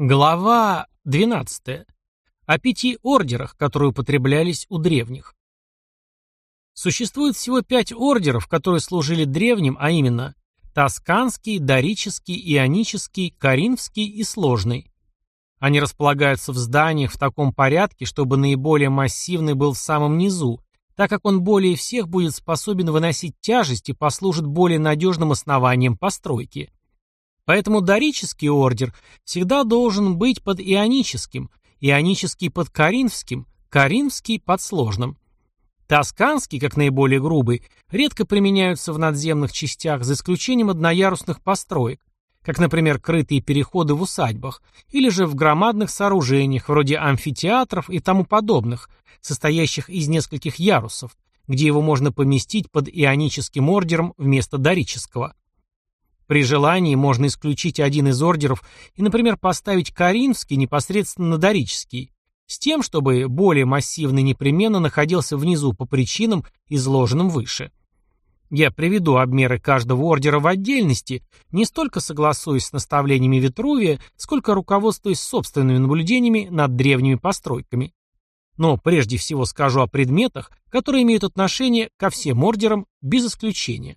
Глава 12. О пяти ордерах, которые употреблялись у древних. Существует всего пять ордеров, которые служили древним, а именно Тосканский, Дорический, Ионический, Коринфский и Сложный. Они располагаются в зданиях в таком порядке, чтобы наиболее массивный был в самом низу, так как он более всех будет способен выносить тяжесть и послужит более надежным основанием постройки. Поэтому дорический ордер всегда должен быть под ионическим, ионический под коринфским, коринфский под сложным. Тосканский, как наиболее грубый, редко применяются в надземных частях, за исключением одноярусных построек, как, например, крытые переходы в усадьбах, или же в громадных сооружениях, вроде амфитеатров и тому подобных, состоящих из нескольких ярусов, где его можно поместить под ионическим ордером вместо дорического. При желании можно исключить один из ордеров и, например, поставить Каринский непосредственно на дорический, с тем, чтобы более массивный непременно находился внизу по причинам, изложенным выше. Я приведу обмеры каждого ордера в отдельности, не столько согласуясь с наставлениями Витрувия, сколько руководствуясь собственными наблюдениями над древними постройками. Но прежде всего скажу о предметах, которые имеют отношение ко всем ордерам без исключения.